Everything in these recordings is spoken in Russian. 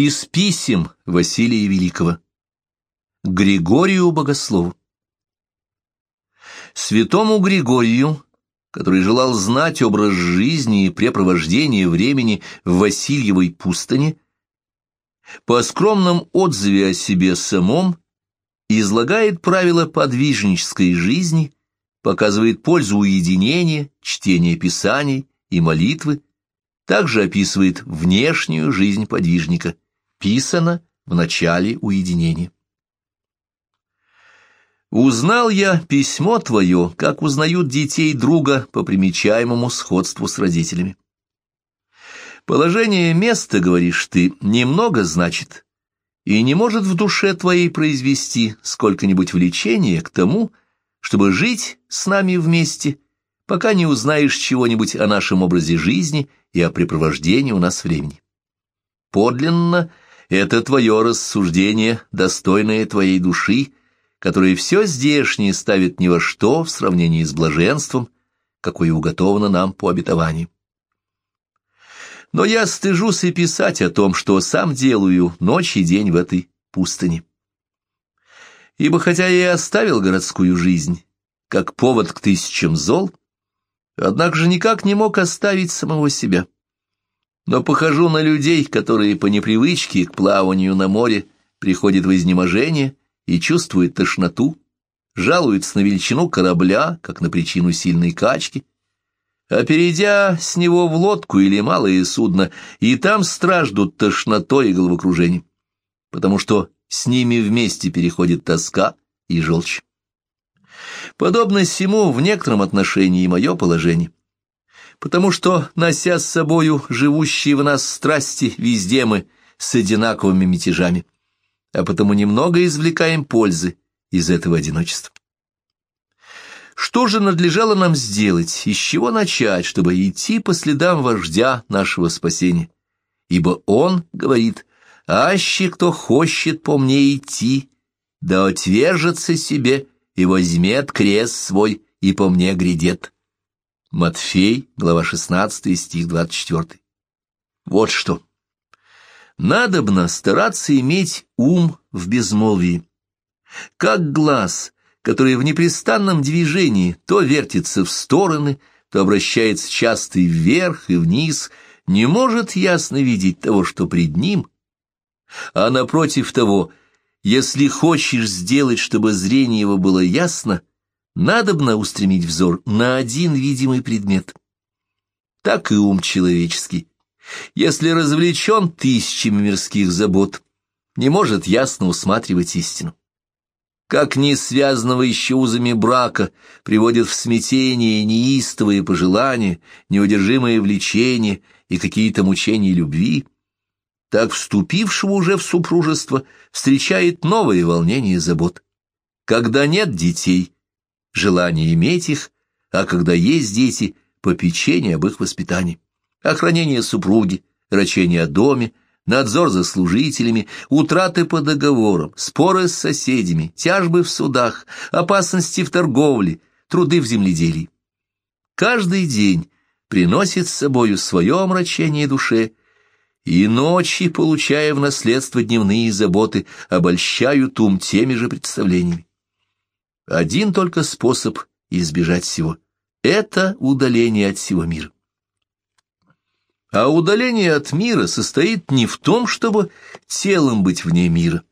Из писем Василия Великого. Григорию Богослову. Святому Григорию, который желал знать образ жизни и препровождение времени в Васильевой пустыне, по скромном отзыве о себе самом излагает правила подвижнической жизни, показывает пользу уединения, чтения писаний и молитвы, также описывает внешнюю жизнь подвижника, писано в начале уединения. Узнал я письмо твое, как узнают детей друга по примечаемому сходству с родителями. Положение места, говоришь ты, немного значит, и не может в душе твоей произвести сколько-нибудь влечения к тому, чтобы жить с нами вместе, пока не узнаешь чего-нибудь о нашем образе жизни и о препровождении у нас времени. Подлинно это твое рассуждение, достойное твоей души, которое все здешнее ставит ни во что в сравнении с блаженством, какое уготовано нам по обетованию. Но я стыжусь и писать о том, что сам делаю ночь и день в этой пустыне. Ибо хотя я и оставил городскую жизнь, как повод к тысячам зол, однако же никак не мог оставить самого себя. Но похожу на людей, которые по непривычке к плаванию на море приходят в изнеможение и чувствуют тошноту, жалуются на величину корабля, как на причину сильной качки, а перейдя с него в лодку или малое судно, и там страждут тошнотой и головокружением, потому что с ними вместе переходит тоска и желчь. Подобно всему в некотором отношении и мое положение. Потому что, нося с собою живущие в нас страсти, везде мы с одинаковыми мятежами, а потому немного извлекаем пользы из этого одиночества. Что же надлежало нам сделать, из чего начать, чтобы идти по следам вождя нашего спасения? Ибо он говорит, «Аще кто хочет по мне идти, да отвержется себе и возьмет крест свой, и по мне грядет». Матфей, глава 16, стих 24. Вот что. Надобно стараться иметь ум в безмолвии. Как глаз, который в непрестанном движении то вертится в стороны, то обращается часто и вверх, и вниз, не может ясно видеть того, что пред ним, а напротив того — если хочешь сделать, чтобы зрение его было ясно, надобно устремить взор на один видимый предмет. Так и ум человеческий. Если развлечен тысячами мирских забот, не может ясно усматривать истину. Как не связанного еще узами брака приводят в смятение неистовые пожелания, неудержимое влечение и какие-то мучения любви — так вступившего уже в супружество встречает новые волнения и забот. Когда нет детей, желание иметь их, а когда есть дети, попечение об их воспитании, охранение супруги, рачение о доме, надзор за служителями, утраты по договорам, споры с соседями, тяжбы в судах, опасности в торговле, труды в земледелии. Каждый день приносит с собою свое омрачение душе и ночи, получая в наследство дневные заботы, обольщают ум теми же представлениями. Один только способ избежать всего — это удаление от всего мира. А удаление от мира состоит не в том, чтобы телом быть вне мира,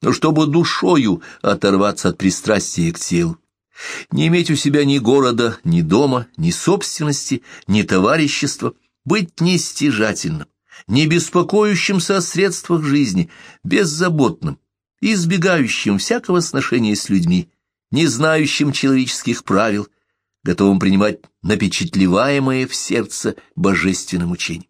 но чтобы душою оторваться от пристрастия к телу, не иметь у себя ни города, ни дома, ни собственности, ни товарищества, быть нестяжательным, не беспокоящимся о средствах жизни, беззаботным, избегающим всякого сношения с людьми, не знающим человеческих правил, готовым принимать напечатлеваемое в сердце божественным учением.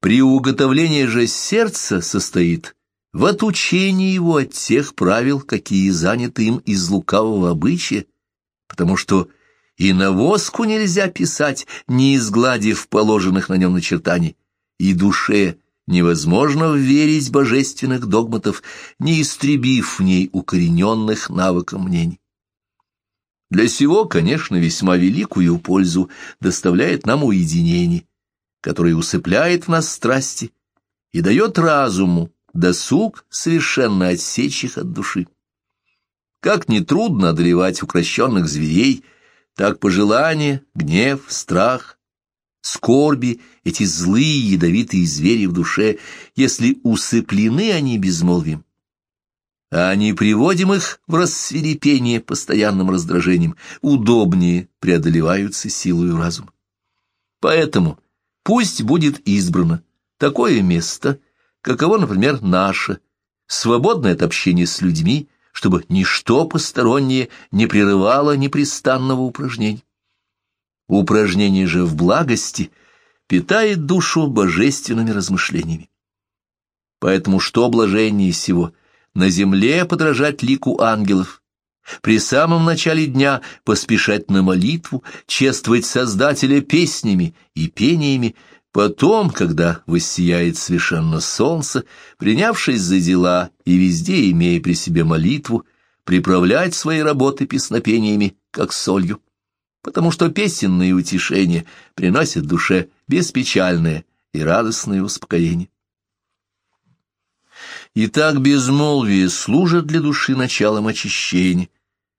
Приуготовление же сердца состоит в отучении его от тех правил, какие заняты им из лукавого обычая, потому что и на воску нельзя писать, не изгладив положенных на нем начертаний, и душе невозможно верить божественных догматов, не истребив в ней укорененных навыком мнений. Для сего, конечно, весьма великую пользу доставляет нам уединение, которое усыпляет в нас страсти и дает разуму досуг совершенно отсечь их от души. Как нетрудно одолевать укращенных зверей, так пожелания, гнев, страх, скорби, эти злые ядовитые звери в душе, если усыплены они безмолвием, а не приводим их в рассверепение постоянным раздражением, удобнее преодолеваются силою разума. Поэтому пусть будет избрано такое место, каково, например, наше, свободное от общения с людьми, чтобы ничто постороннее не прерывало непрестанного упражнения. Упражнение же в благости питает душу божественными размышлениями. Поэтому что блажение сего? На земле подражать лику ангелов, при самом начале дня поспешать на молитву, чествовать Создателя песнями и пениями, потом, когда воссияет совершенно солнце, принявшись за дела и везде имея при себе молитву, приправлять свои работы песнопениями, как солью потому что песенные утешения приносят душе беспечальное и радостное успокоение. Итак, безмолвие служит для души началом очищения,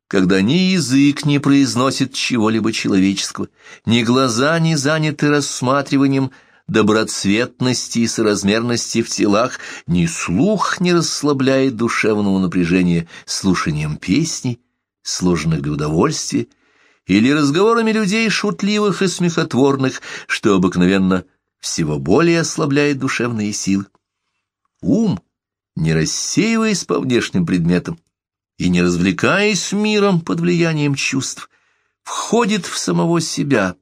когда ни язык не произносит чего-либо человеческого, ни глаза не заняты рассматриванием доброцветности и соразмерности в телах, ни слух не расслабляет душевного напряжения слушанием песней, сложенных для удовольствия, или разговорами людей шутливых и смехотворных, что обыкновенно всего более ослабляет душевные силы. Ум, не рассеиваясь по внешним предметам и не развлекаясь миром под влиянием чувств, входит в самого себя,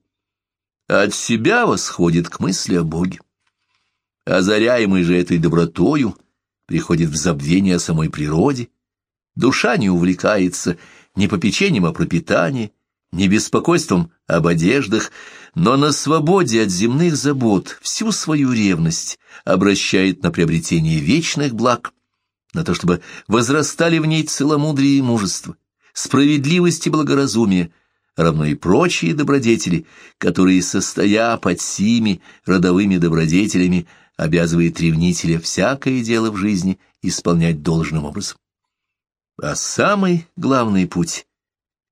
а от себя восходит к мысли о Боге. Озаряемый же этой добротою приходит в забвение о самой природе, душа не увлекается ни попечением о пропитании, не беспокойством об одеждах, но на свободе от земных забот всю свою ревность обращает на приобретение вечных благ, на то, чтобы возрастали в ней целомудрие и мужество, справедливость и благоразумие, равно и прочие добродетели, которые, состоя под сими родовыми добродетелями, обязывает ревнителя всякое дело в жизни исполнять должным образом. А самый главный путь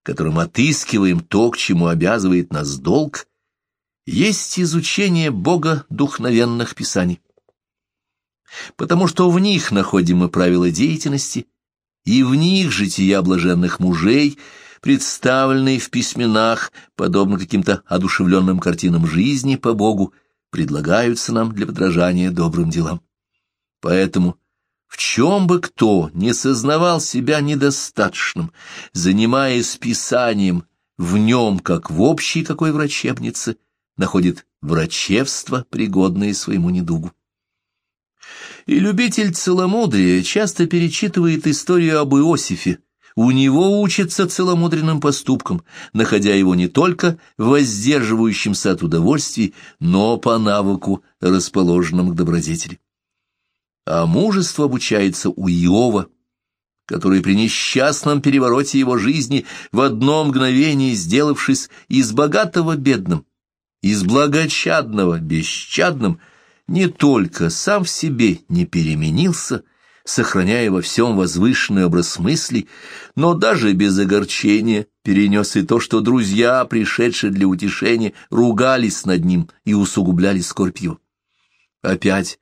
которым отыскиваем то, к чему обязывает нас долг, есть изучение Бога духновенных писаний. Потому что в них находим мы правила деятельности, и в них жития блаженных мужей, представленные в письменах, подобно каким-то одушевленным картинам жизни по Богу, предлагаются нам для подражания добрым делам. Поэтому в чем бы кто не сознавал себя недостаточным, занимаясь писанием, в нем, как в общей какой врачебнице, находит врачевство, пригодное своему недугу. И любитель целомудрия часто перечитывает историю об Иосифе, у него учится целомудренным поступкам, находя его не только воздерживающимся от удовольствий, но по навыку, расположенным к добродетели а мужество обучается у Иова, который при несчастном перевороте его жизни в одно мгновение, сделавшись из богатого бедным, из благочадного бесчадным, не только сам в себе не переменился, сохраняя во всем возвышенный образ мыслей, но даже без огорчения перенес и то, что друзья, пришедшие для утешения, ругались над ним и усугубляли скорбь его. Опять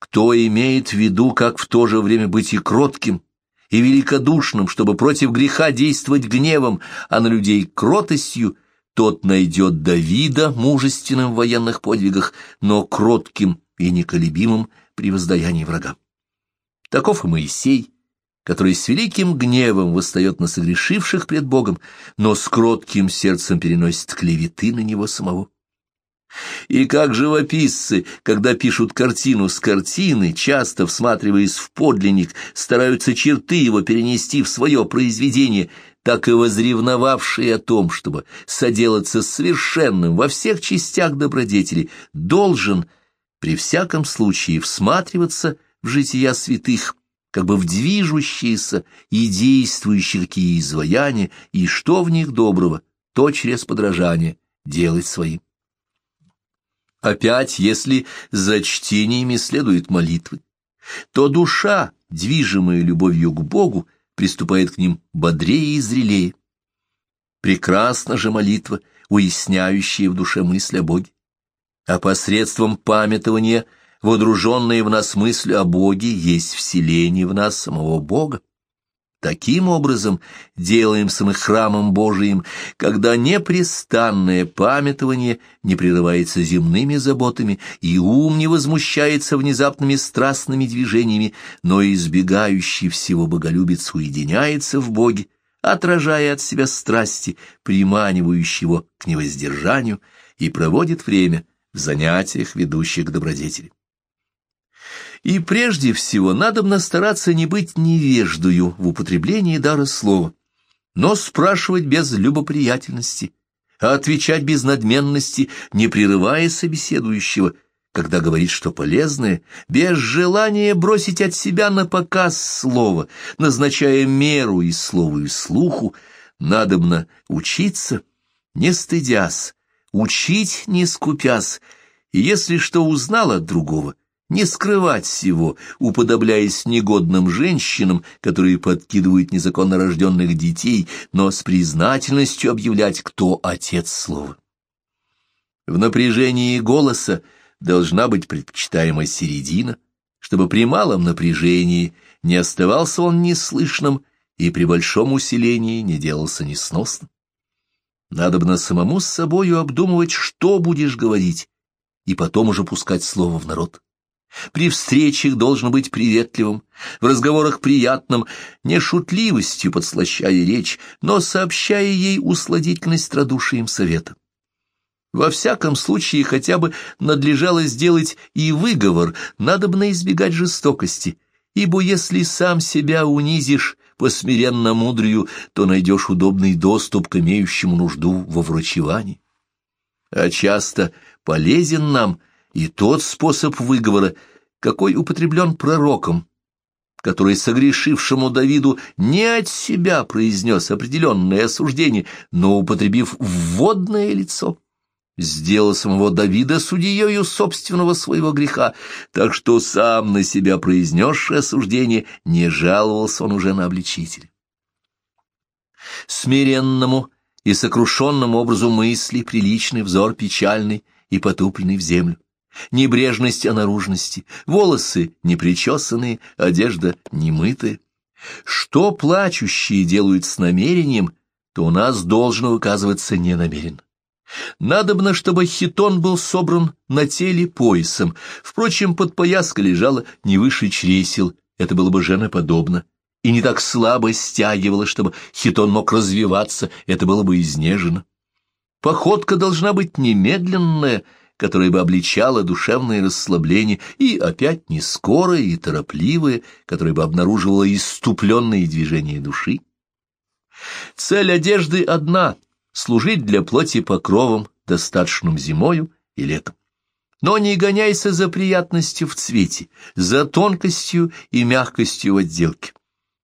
кто имеет в виду, как в то же время быть и кротким, и великодушным, чтобы против греха действовать гневом, а на людей кротостью, тот найдет Давида мужественным в военных подвигах, но кротким и неколебимым при воздаянии врагам. Таков и Моисей, который с великим гневом восстает на согрешивших пред Богом, но с кротким сердцем переносит клеветы на него самого. И как живописцы, когда пишут картину с картины, часто всматриваясь в подлинник, стараются черты его перенести в свое произведение, так и возревновавшие о том, чтобы соделаться совершенным во всех частях добродетели, должен при всяком случае всматриваться в жития святых, как бы в движущиеся и действующие какие изваяния, и что в них доброго, то через подражание делать своим. Опять, если за чтениями следует молитвы, то душа, движимая любовью к Богу, приступает к ним бодрее и зрелее. Прекрасна же молитва, уясняющая в душе мысль о Боге. А посредством памятования, водруженной в нас мысль о Боге, есть вселение в нас самого Бога. Таким образом делаемся мы храмом Божиим, когда непрестанное памятование не прерывается земными заботами, и ум не возмущается внезапными страстными движениями, но избегающий всего боголюбец уединяется в Боге, отражая от себя страсти, приманивающие его к невоздержанию, и проводит время в занятиях, ведущих к добродетели. И прежде всего надобно стараться не быть невеждою в употреблении дара слова, но спрашивать без любоприятельности, а отвечать без надменности, не прерывая собеседующего, когда говорит что полезное, без желания бросить от себя на показ слово, назначая меру и слову, и слуху, надобно учиться, не стыдясь, учить, не скупясь, и если что узнал от другого, не скрывать всего, уподобляясь негодным женщинам, которые подкидывают незаконно рожденных детей, но с признательностью объявлять, кто отец слова. В напряжении голоса должна быть предпочитаемая середина, чтобы при малом напряжении не оставался он неслышным и при большом усилении не делался несносным. Надобно самому с собою обдумывать, что будешь говорить, и потом уже пускать слово в народ. При встречах должен быть приветливым, в разговорах приятным, не шутливостью подслащая речь, но сообщая ей усладительность радушием совета. Во всяком случае, хотя бы надлежало сделать и выговор, надобно избегать жестокости, ибо если сам себя унизишь посмиренно мудрию, то найдешь удобный доступ к имеющему нужду во врачевании. А часто полезен нам — и тот способ выговора, какой употреблен пророком, который согрешившему Давиду не от себя произнес определенное осуждение, но употребив вводное лицо, сделал самого Давида судьею собственного своего греха, так что сам на себя произнесший осуждение не жаловался он уже на обличителя. Смиренному и сокрушенному образу мысли приличный взор печальный и потупленный в землю небрежность о наружности, волосы непричесанные, одежда немытая. Что плачущие делают с намерением, то у нас должно выказываться ненамеренно. Надобно, чтобы хитон был собран на теле поясом, впрочем, подпояска лежала не выше чресел, это было бы женоподобно, и не так слабо стягивало, чтобы хитон мог развиваться, это было бы изнежено. Походка должна быть немедленная, которое бы обличало душевное расслабление, и опять не скорое и торопливое, которое бы обнаруживало иступленные движения души. Цель одежды одна — служить для плоти покровом, достаточным зимою и летом. Но не гоняйся за приятностью в цвете, за тонкостью и мягкостью в отделке.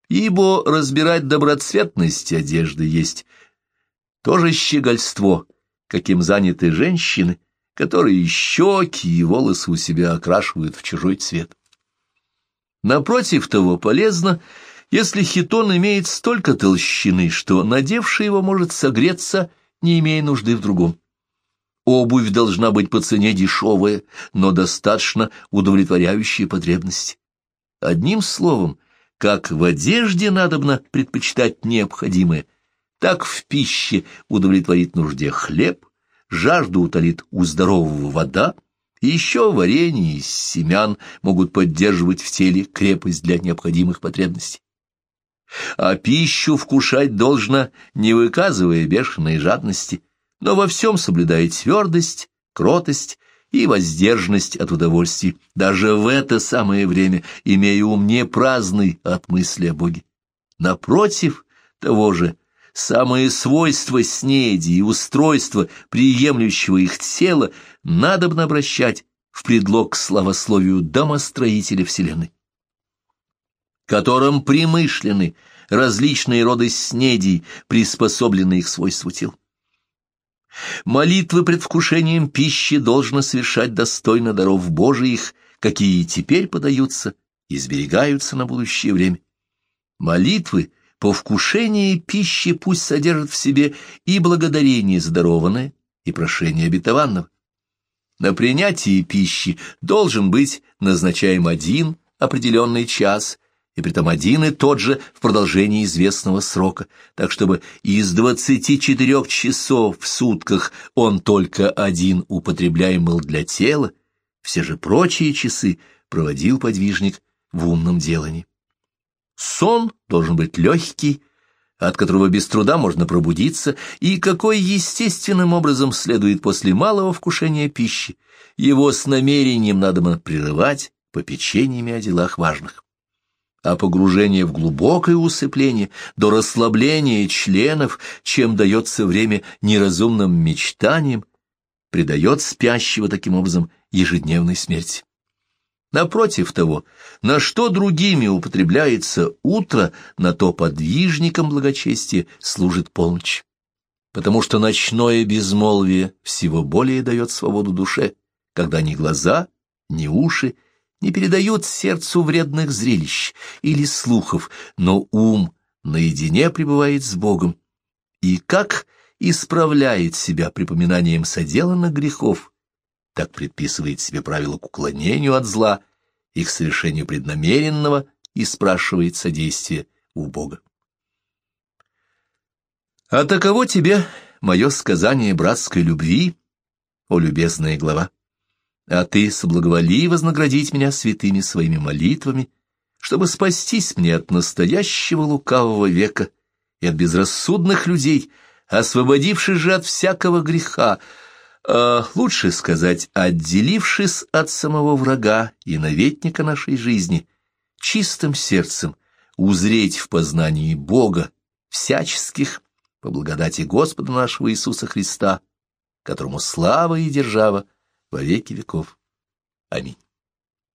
Ибо разбирать доброцветность одежды есть тоже щегольство, каким заняты женщины, которые щеки и волосы у себя окрашивают в чужой цвет. Напротив того, полезно, если хитон имеет столько толщины, что надевший его может согреться, не имея нужды в другом. Обувь должна быть по цене дешевая, но достаточно удовлетворяющая потребности. Одним словом, как в одежде надобно предпочитать необходимое, так в пище удовлетворит нужде хлеб, жажду утолит у здорового вода, и еще варенье из семян могут поддерживать в теле крепость для необходимых потребностей. А пищу вкушать должно, не выказывая бешеной жадности, но во всем соблюдая твердость, кротость и воздержанность от удовольствий, даже в это самое время, имея ум не праздный от мысли о Боге. Напротив того же, самые свойства снеди и устройства приемлющего их тела надобно обращать в предлог к славословию домостроителя Вселенной, которым примышлены различные роды снедий, приспособленные к свойству тел. Молитвы предвкушением пищи должно совершать достойно даров Божиих, какие теперь подаются и сберегаются на будущее время. Молитвы по вкушении пищи пусть содержат в себе и благодарение за и прошение обетованного. На принятие пищи должен быть назначаем один определенный час, и притом один и тот же в продолжении известного срока, так чтобы из двадцати четырех часов в сутках он только один употребляем был для тела, все же прочие часы проводил подвижник в умном делании. Сон должен быть легкий, от которого без труда можно пробудиться, и какой естественным образом следует после малого вкушения пищи. Его с намерением надо прерывать попечениями о делах важных. А погружение в глубокое усыпление до расслабления членов, чем дается время неразумным мечтаниям, придает спящего таким образом ежедневной смерти. Напротив того, на что другими употребляется утро, на то подвижникам благочестия служит полночь. Потому что ночное безмолвие всего более дает свободу душе, когда ни глаза, ни уши не передают сердцу вредных зрелищ или слухов, но ум наедине пребывает с Богом. И как исправляет себя припоминанием соделанных грехов, так предписывает себе правило к уклонению от зла и к совершению преднамеренного и спрашивает содействие у Бога. А таково тебе мое сказание братской любви, о любезная глава. А ты соблаговоли вознаградить меня святыми своими молитвами, чтобы спастись мне от настоящего лукавого века и от безрассудных людей, освободившись же от всякого греха, а лучше сказать, отделившись от самого врага и наветника нашей жизни, чистым сердцем узреть в познании Бога всяческих по благодати Господа нашего Иисуса Христа, которому слава и держава во веки веков. Аминь.